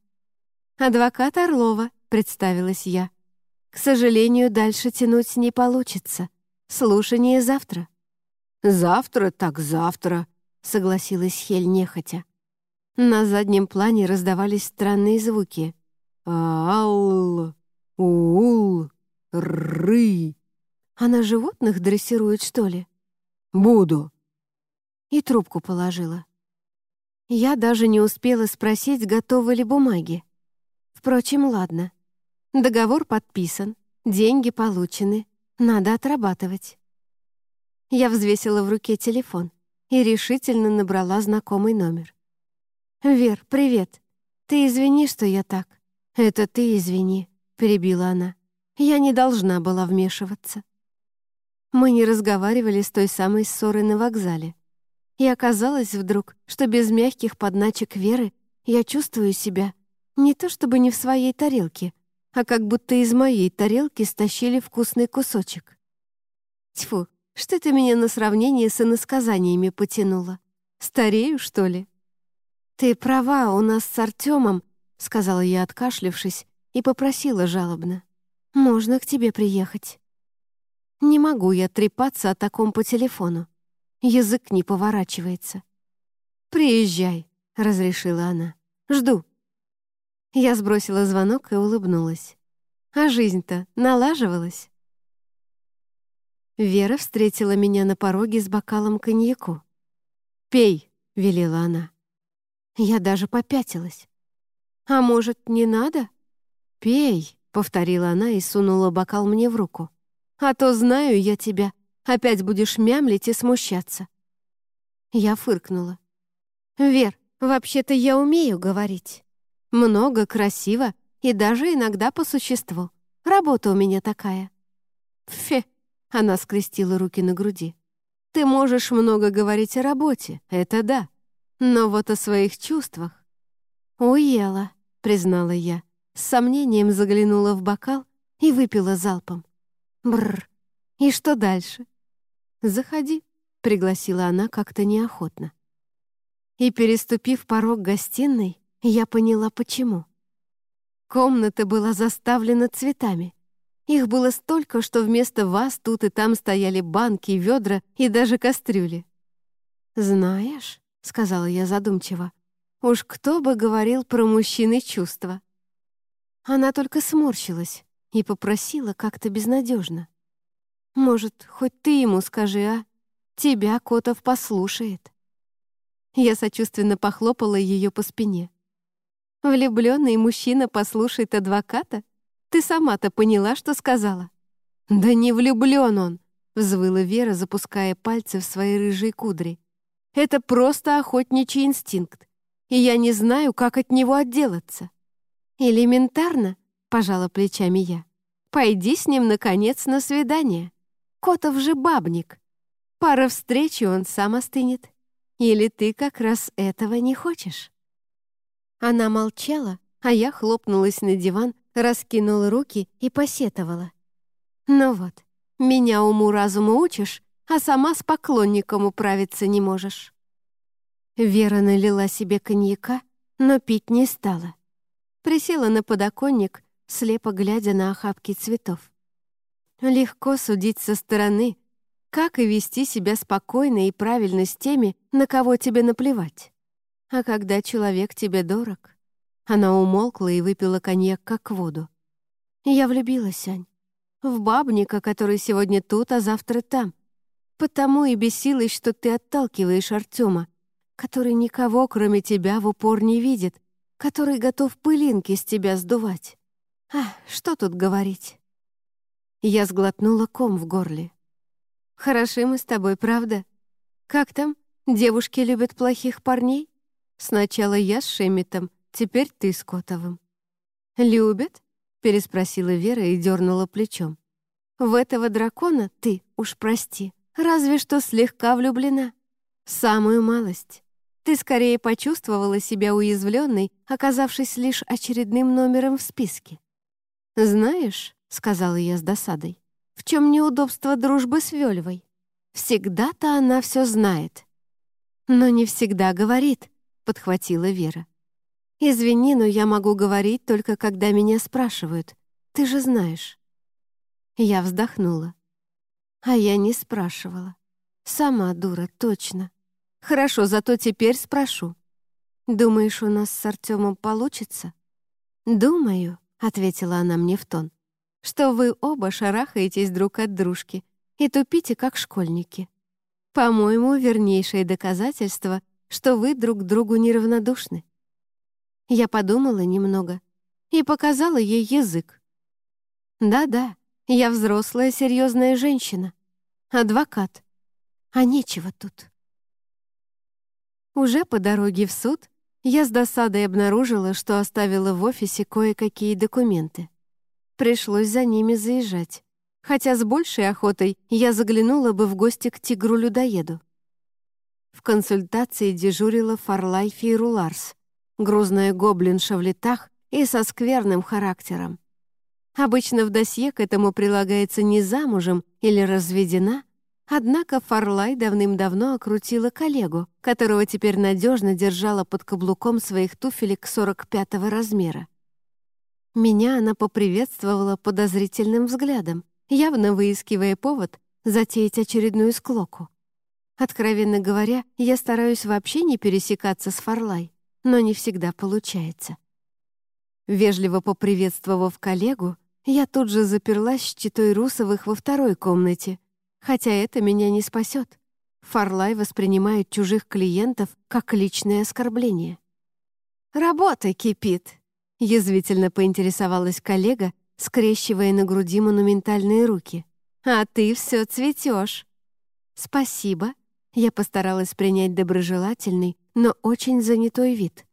«Адвокат Орлова», представилась я. «К сожалению, дальше тянуть не получится. Слушание завтра». «Завтра так завтра», — согласилась Хель нехотя. На заднем плане раздавались странные звуки. «Ал, ул, ры». Она животных дрессирует, что ли? «Буду». И трубку положила. Я даже не успела спросить, готовы ли бумаги. Впрочем, ладно. Договор подписан, деньги получены, надо отрабатывать. Я взвесила в руке телефон и решительно набрала знакомый номер. «Вер, привет. Ты извини, что я так». «Это ты извини», — перебила она. «Я не должна была вмешиваться». Мы не разговаривали с той самой ссорой на вокзале. И оказалось вдруг, что без мягких подначек Веры я чувствую себя не то чтобы не в своей тарелке, а как будто из моей тарелки стащили вкусный кусочек. Тьфу, что ты меня на сравнение с иносказаниями потянула? Старею, что ли? Ты права, у нас с Артемом, сказала я, откашлившись, и попросила жалобно. Можно к тебе приехать. Не могу я трепаться о таком по телефону. Язык не поворачивается. «Приезжай», — разрешила она. «Жду». Я сбросила звонок и улыбнулась. А жизнь-то налаживалась. Вера встретила меня на пороге с бокалом коньяку. «Пей», — велела она. Я даже попятилась. «А может, не надо?» «Пей», — повторила она и сунула бокал мне в руку. «А то знаю я тебя. Опять будешь мямлить и смущаться». Я фыркнула. «Вер, вообще-то я умею говорить». Много, красиво и даже иногда по существу. Работа у меня такая». «Фе!» — она скрестила руки на груди. «Ты можешь много говорить о работе, это да. Но вот о своих чувствах...» «Уела», — признала я. С сомнением заглянула в бокал и выпила залпом. Бррр. И что дальше? «Заходи», — пригласила она как-то неохотно. И, переступив порог гостиной, я поняла, почему. Комната была заставлена цветами. Их было столько, что вместо вас тут и там стояли банки, ведра и даже кастрюли. «Знаешь», — сказала я задумчиво, «уж кто бы говорил про мужчины чувства?» Она только сморщилась и попросила как-то безнадежно. «Может, хоть ты ему скажи, а? Тебя Котов послушает». Я сочувственно похлопала ее по спине. Влюбленный мужчина послушает адвоката? Ты сама-то поняла, что сказала?» «Да не влюблен он!» — взвыла Вера, запуская пальцы в свои рыжие кудри. «Это просто охотничий инстинкт. и я не знаю, как от него отделаться». «Элементарно», — пожала плечами я. «Пойди с ним, наконец, на свидание. Котов же бабник. Пара встреч, и он сам остынет. Или ты как раз этого не хочешь?» Она молчала, а я хлопнулась на диван, раскинула руки и посетовала. «Ну вот, меня уму-разуму учишь, а сама с поклонником управиться не можешь». Вера налила себе коньяка, но пить не стала. Присела на подоконник, слепо глядя на охапки цветов. Легко судить со стороны, как и вести себя спокойно и правильно с теми, на кого тебе наплевать. А когда человек тебе дорог... Она умолкла и выпила коньяк как воду. Я влюбилась, Ань. В бабника, который сегодня тут, а завтра там. Потому и бесилась, что ты отталкиваешь Артема, который никого, кроме тебя, в упор не видит, который готов пылинки с тебя сдувать. А, что тут говорить? Я сглотнула ком в горле. Хороши мы с тобой, правда? Как там? Девушки любят плохих парней? Сначала я с Шемитом, теперь ты с Котовым. «Любят?» — переспросила Вера и дернула плечом. «В этого дракона ты, уж прости, разве что слегка влюблена. Самую малость. Ты скорее почувствовала себя уязвленной, оказавшись лишь очередным номером в списке. «Знаешь», — сказала я с досадой, «в чем неудобство дружбы с Вельвой? Всегда-то она все знает». «Но не всегда говорит», — подхватила Вера. «Извини, но я могу говорить только когда меня спрашивают. Ты же знаешь». Я вздохнула. А я не спрашивала. Сама дура, точно. Хорошо, зато теперь спрошу. Думаешь, у нас с Артемом получится? Думаю, ответила она мне в тон, что вы оба шарахаетесь друг от дружки и тупите, как школьники. По-моему, вернейшее доказательство, что вы друг другу неравнодушны. Я подумала немного и показала ей язык. Да-да, я взрослая серьезная женщина, адвокат, а нечего тут. Уже по дороге в суд я с досадой обнаружила, что оставила в офисе кое-какие документы. Пришлось за ними заезжать, хотя с большей охотой я заглянула бы в гости к тигру-людоеду. В консультации дежурила Фарлай Фейруларс, грузная гоблинша в летах и со скверным характером. Обычно в досье к этому прилагается «не замужем» или «разведена», Однако Фарлай давным-давно окрутила коллегу, которого теперь надежно держала под каблуком своих туфелек 45-го размера. Меня она поприветствовала подозрительным взглядом, явно выискивая повод затеять очередную склоку. Откровенно говоря, я стараюсь вообще не пересекаться с Фарлай, но не всегда получается. Вежливо поприветствовав коллегу, я тут же заперлась с читой Русовых во второй комнате — Хотя это меня не спасет. Фарлай воспринимает чужих клиентов как личное оскорбление. «Работа кипит», — язвительно поинтересовалась коллега, скрещивая на груди монументальные руки. «А ты все цветешь». «Спасибо», — я постаралась принять доброжелательный, но очень занятой вид.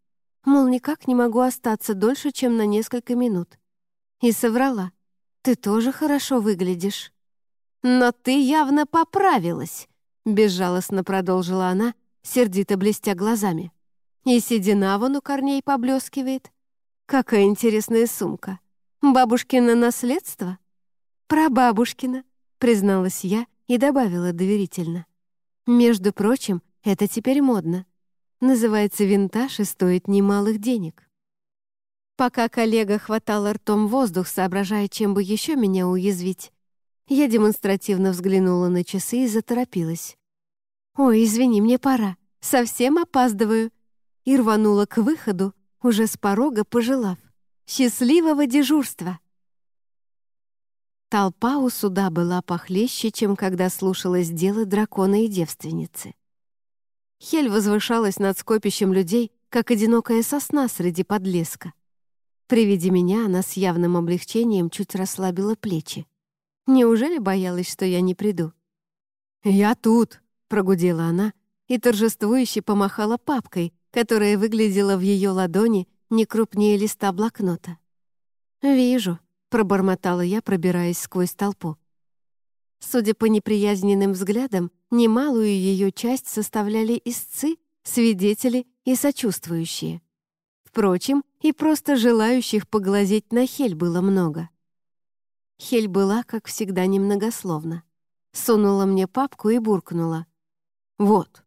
Мол, никак не могу остаться дольше, чем на несколько минут. И соврала. «Ты тоже хорошо выглядишь». «Но ты явно поправилась», — безжалостно продолжила она, сердито блестя глазами. «И седина вон у корней поблескивает. Какая интересная сумка. Бабушкино наследство?» «Прабабушкино», — призналась я и добавила доверительно. «Между прочим, это теперь модно. Называется винтаж и стоит немалых денег». Пока коллега хватал ртом воздух, соображая, чем бы еще меня уязвить, я демонстративно взглянула на часы и заторопилась. «Ой, извини, мне пора. Совсем опаздываю». И рванула к выходу, уже с порога пожелав. «Счастливого дежурства!» Толпа у суда была похлеще, чем когда слушалось дело дракона и девственницы. Хель возвышалась над скопищем людей, как одинокая сосна среди подлеска. При виде меня она с явным облегчением чуть расслабила плечи. Неужели боялась, что я не приду? «Я тут», — прогудела она и торжествующе помахала папкой, которая выглядела в ее ладони не крупнее листа блокнота. «Вижу», — пробормотала я, пробираясь сквозь толпу. Судя по неприязненным взглядам, немалую ее часть составляли истцы, свидетели и сочувствующие. Впрочем, и просто желающих поглазеть на Хель было много. Хель была, как всегда, немногословна. Сунула мне папку и буркнула. «Вот».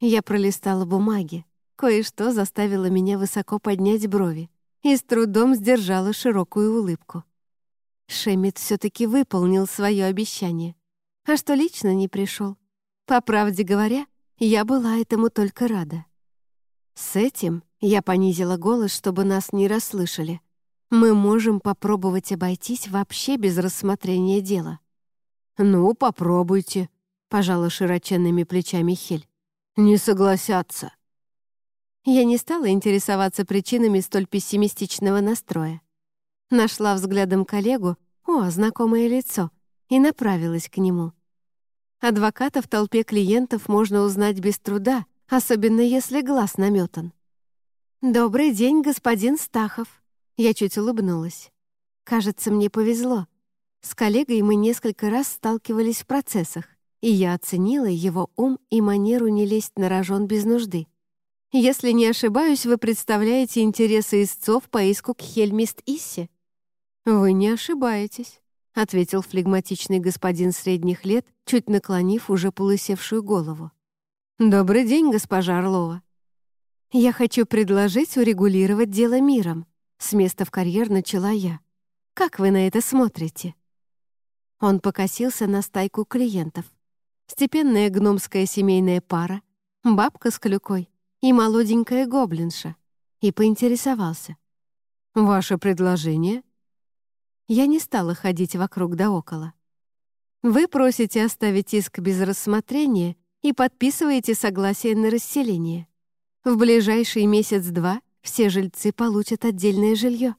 Я пролистала бумаги. Кое-что заставило меня высоко поднять брови и с трудом сдержала широкую улыбку. Шемит все-таки выполнил свое обещание. А что лично не пришел? По правде говоря, я была этому только рада. С этим я понизила голос, чтобы нас не расслышали. Мы можем попробовать обойтись вообще без рассмотрения дела. «Ну, попробуйте», — пожала широченными плечами Хель. «Не согласятся». Я не стала интересоваться причинами столь пессимистичного настроя. Нашла взглядом коллегу, о, знакомое лицо, и направилась к нему. Адвоката в толпе клиентов можно узнать без труда, особенно если глаз наметан. «Добрый день, господин Стахов». Я чуть улыбнулась. «Кажется, мне повезло. С коллегой мы несколько раз сталкивались в процессах, и я оценила его ум и манеру не лезть на рожон без нужды. Если не ошибаюсь, вы представляете интересы истцов по иску к Хельмист Иссе?» «Вы не ошибаетесь», — ответил флегматичный господин средних лет, чуть наклонив уже полысевшую голову. «Добрый день, госпожа Орлова. Я хочу предложить урегулировать дело миром. С места в карьер начала я. Как вы на это смотрите?» Он покосился на стайку клиентов. Степенная гномская семейная пара, бабка с клюкой и молоденькая гоблинша. И поинтересовался. «Ваше предложение?» Я не стала ходить вокруг да около. Вы просите оставить иск без рассмотрения и подписываете согласие на расселение. В ближайший месяц-два все жильцы получат отдельное жилье.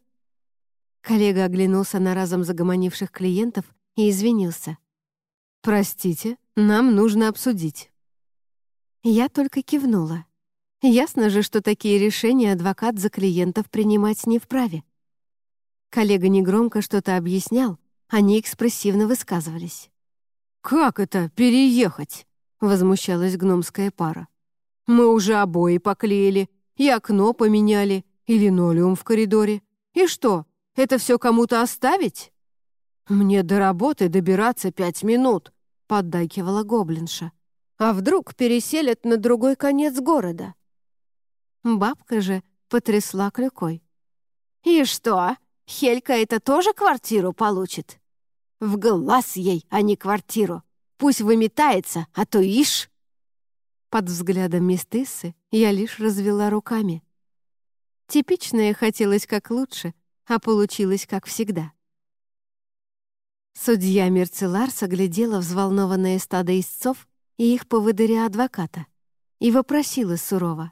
Коллега оглянулся на разом загомонивших клиентов и извинился. «Простите, нам нужно обсудить». Я только кивнула. Ясно же, что такие решения адвокат за клиентов принимать не вправе. Коллега негромко что-то объяснял, они экспрессивно высказывались. «Как это переехать?» — возмущалась гномская пара. «Мы уже обои поклеили, и окно поменяли, и линолеум в коридоре. И что, это все кому-то оставить?» «Мне до работы добираться пять минут», — поддакивала гоблинша. «А вдруг переселят на другой конец города?» Бабка же потрясла клюкой. «И что, Хелька это тоже квартиру получит? В глаз ей, а не квартиру. Пусть выметается, а то ишь!» Под взглядом мистессы я лишь развела руками. Типичное хотелось как лучше, а получилось как всегда. Судья Мерцеларс оглядела взволнованное стадо истцов и их поводыря адвоката и вопросила сурово.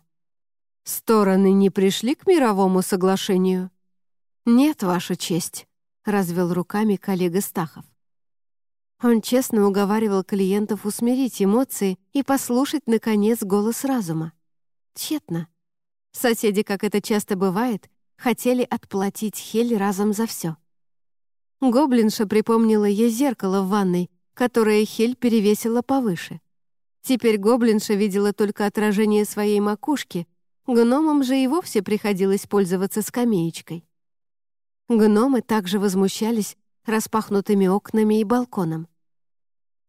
«Стороны не пришли к мировому соглашению?» «Нет, Ваша честь», — развел руками коллега Стахов. Он честно уговаривал клиентов усмирить эмоции и послушать, наконец, голос разума. Тщетно. Соседи, как это часто бывает, хотели отплатить Хель разом за все. Гоблинша припомнила ей зеркало в ванной, которое Хель перевесила повыше. Теперь гоблинша видела только отражение своей макушки, гномам же и вовсе приходилось пользоваться скамеечкой. Гномы также возмущались распахнутыми окнами и балконом.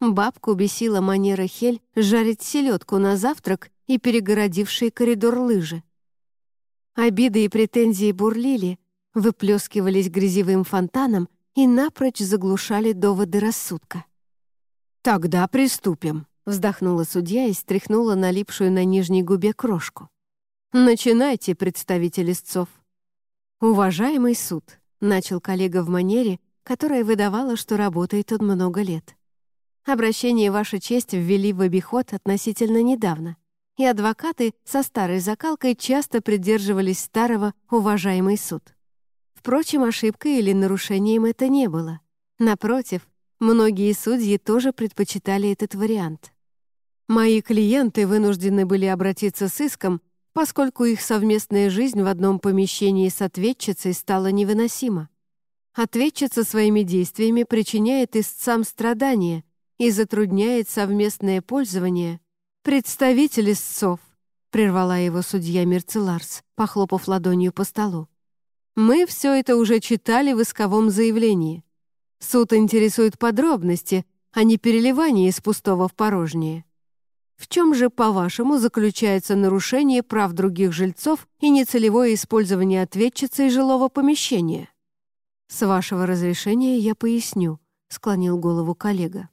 Бабку бесила манера Хель жарить селедку на завтрак и перегородивший коридор лыжи. Обиды и претензии бурлили, выплескивались грязевым фонтаном и напрочь заглушали доводы рассудка. «Тогда приступим», — вздохнула судья и стряхнула налипшую на нижней губе крошку. «Начинайте, представитель истцов». «Уважаемый суд», начал коллега в манере, которая выдавала, что работает он много лет. Обращение «Ваша честь» ввели в обиход относительно недавно, и адвокаты со старой закалкой часто придерживались старого «уважаемый суд». Впрочем, ошибкой или нарушением это не было. Напротив, многие судьи тоже предпочитали этот вариант. Мои клиенты вынуждены были обратиться с иском, поскольку их совместная жизнь в одном помещении с ответчицей стала невыносима. Ответчица своими действиями причиняет истцам страдания и затрудняет совместное пользование. Представитель истцов, прервала его судья Мерцеларс, похлопав ладонью по столу. Мы все это уже читали в исковом заявлении. Суд интересует подробности, а не переливание из пустого в порожнее. В чем же, по-вашему, заключается нарушение прав других жильцов и нецелевое использование ответчицы и жилого помещения? «С вашего разрешения я поясню», — склонил голову коллега.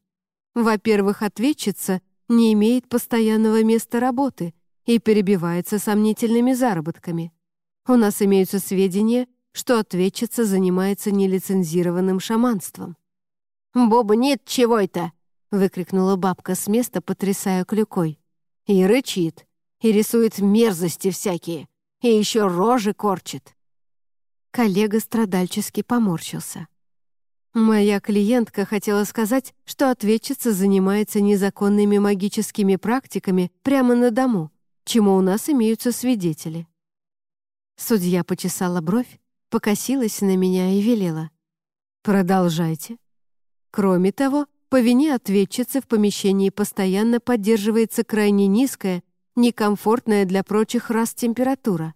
«Во-первых, ответчица не имеет постоянного места работы и перебивается сомнительными заработками. У нас имеются сведения, что ответчица занимается нелицензированным шаманством». «Боба, нет чего это!» — выкрикнула бабка с места, потрясая клюкой. И рычит, и рисует мерзости всякие, и еще рожи корчит. Коллега страдальчески поморщился. Моя клиентка хотела сказать, что ответчица занимается незаконными магическими практиками прямо на дому, чему у нас имеются свидетели. Судья почесала бровь, покосилась на меня и велела. «Продолжайте». Кроме того, по вине ответчицы в помещении постоянно поддерживается крайне низкая, некомфортная для прочих рас температура.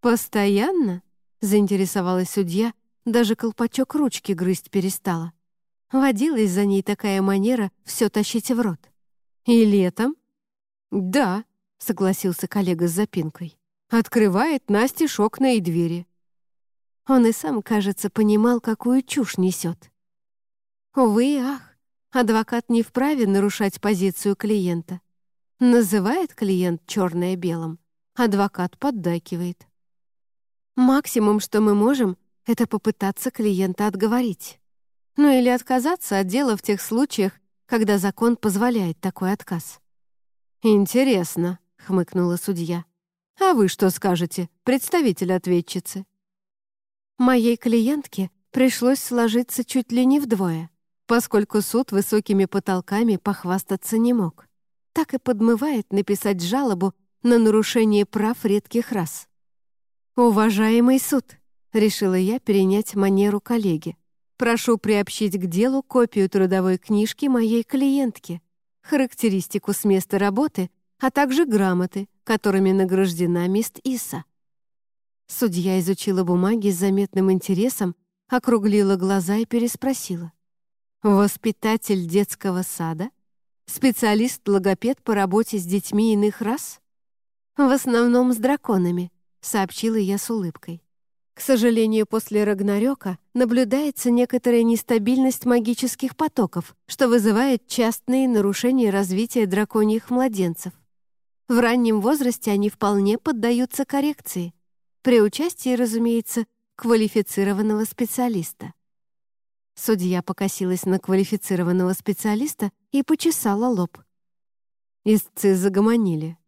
«Постоянно?» — заинтересовалась судья, даже колпачок ручки грызть перестала. Водилась за ней такая манера все тащить в рот. «И летом?» «Да», — согласился коллега с запинкой. «Открывает Насте окна и двери». Он и сам, кажется, понимал, какую чушь несет. Увы ах, Адвокат не вправе нарушать позицию клиента. Называет клиент черное белым, адвокат поддакивает. Максимум, что мы можем, это попытаться клиента отговорить. Ну или отказаться от дела в тех случаях, когда закон позволяет такой отказ. «Интересно», — хмыкнула судья. «А вы что скажете, представитель ответчицы?» Моей клиентке пришлось сложиться чуть ли не вдвое поскольку суд высокими потолками похвастаться не мог. Так и подмывает написать жалобу на нарушение прав редких рас. «Уважаемый суд», — решила я перенять манеру коллеги, «прошу приобщить к делу копию трудовой книжки моей клиентки, характеристику с места работы, а также грамоты, которыми награждена мист Иса». Судья изучила бумаги с заметным интересом, округлила глаза и переспросила. Воспитатель детского сада? Специалист-логопед по работе с детьми иных рас? В основном с драконами, сообщила я с улыбкой. К сожалению, после Рагнарёка наблюдается некоторая нестабильность магических потоков, что вызывает частные нарушения развития драконьих младенцев. В раннем возрасте они вполне поддаются коррекции, при участии, разумеется, квалифицированного специалиста. Судья покосилась на квалифицированного специалиста и почесала лоб. Истцы загомонили.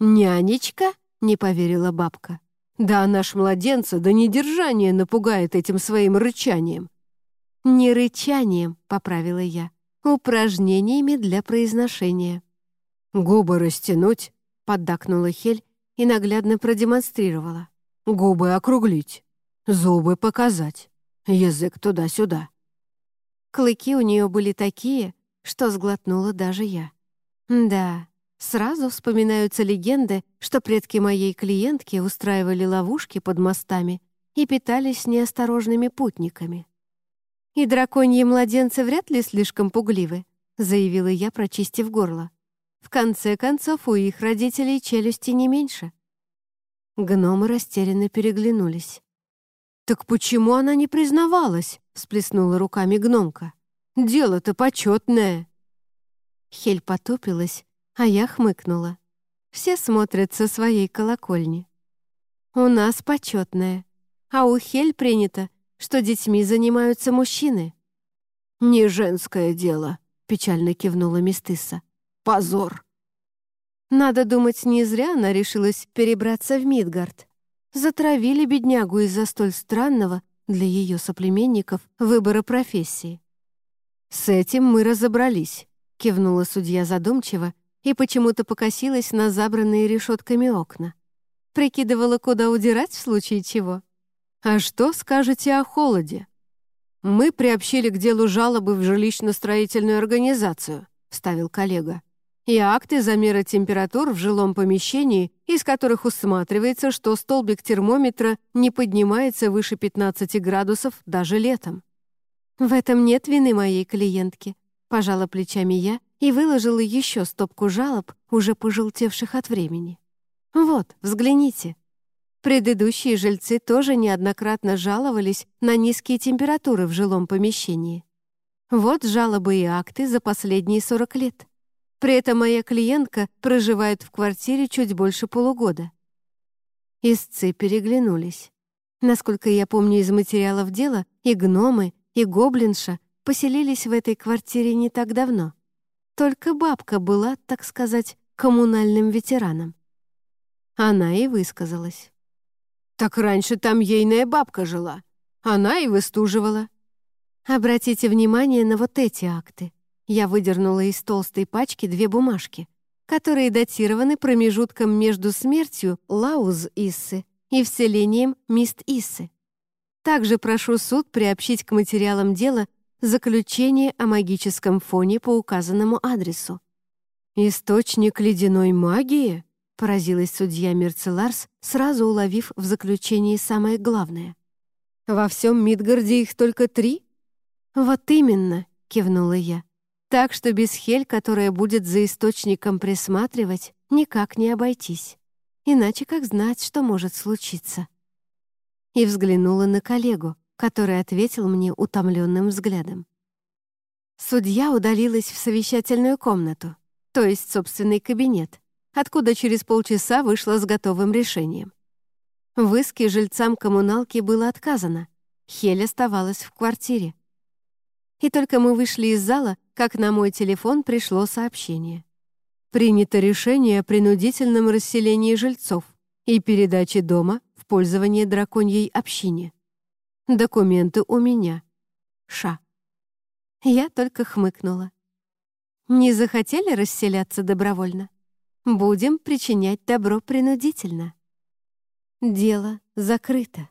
«Нянечка?» — не поверила бабка. «Да наш младенца до недержания напугает этим своим рычанием». «Не рычанием», — поправила я, — «упражнениями для произношения». «Губы растянуть», — поддакнула Хель и наглядно продемонстрировала. «Губы округлить, зубы показать». Язык туда-сюда. Клыки у нее были такие, что сглотнула даже я. Да, сразу вспоминаются легенды, что предки моей клиентки устраивали ловушки под мостами и питались неосторожными путниками. «И драконьи младенцы вряд ли слишком пугливы», заявила я, прочистив горло. «В конце концов, у их родителей челюсти не меньше». Гномы растерянно переглянулись. «Так почему она не признавалась?» — всплеснула руками гномка. «Дело-то почетное». Хель потупилась, а я хмыкнула. Все смотрят со своей колокольни. «У нас почетное, а у Хель принято, что детьми занимаются мужчины». «Не женское дело», — печально кивнула Мистыса. «Позор». Надо думать, не зря она решилась перебраться в Мидгард. Затравили беднягу из-за столь странного для ее соплеменников выбора профессии. «С этим мы разобрались», — кивнула судья задумчиво и почему-то покосилась на забранные решетками окна. Прикидывала, куда удирать в случае чего. А что скажете о холоде? Мы приобщили к делу жалобы в жилищно-строительную организацию, вставил коллега. И акты замера температур в жилом помещении, из которых усматривается, что столбик термометра не поднимается выше 15 градусов даже летом. В этом нет вины моей клиентки, пожала плечами я и выложила еще стопку жалоб, уже пожелтевших от времени. Вот, взгляните. Предыдущие жильцы тоже неоднократно жаловались на низкие температуры в жилом помещении. Вот жалобы и акты за последние 40 лет. При этом моя клиентка проживает в квартире чуть больше полугода. Истцы переглянулись. Насколько я помню из материалов дела, и гномы, и гоблинша поселились в этой квартире не так давно. Только бабка была, так сказать, коммунальным ветераном. Она и высказалась. Так раньше там ейная бабка жила. Она и выстуживала. Обратите внимание на вот эти акты. Я выдернула из толстой пачки две бумажки, которые датированы промежутком между смертью Лауз Иссы и вселением Мист Иссы. Также прошу суд приобщить к материалам дела заключение о магическом фоне по указанному адресу. «Источник ледяной магии?» Поразилась судья Мерцеларс, сразу уловив в заключении самое главное. «Во всем Мидгарде их только три?» «Вот именно», — кивнула я. «Так что без Хель, которая будет за источником присматривать, никак не обойтись. Иначе как знать, что может случиться?» И взглянула на коллегу, который ответил мне утомленным взглядом. Судья удалилась в совещательную комнату, то есть собственный кабинет, откуда через полчаса вышла с готовым решением. В иске жильцам коммуналки было отказано. Хель оставалась в квартире. И только мы вышли из зала, как на мой телефон пришло сообщение. Принято решение о принудительном расселении жильцов и передаче дома в пользование драконьей общине. Документы у меня. Ша. Я только хмыкнула. Не захотели расселяться добровольно? Будем причинять добро принудительно. Дело закрыто.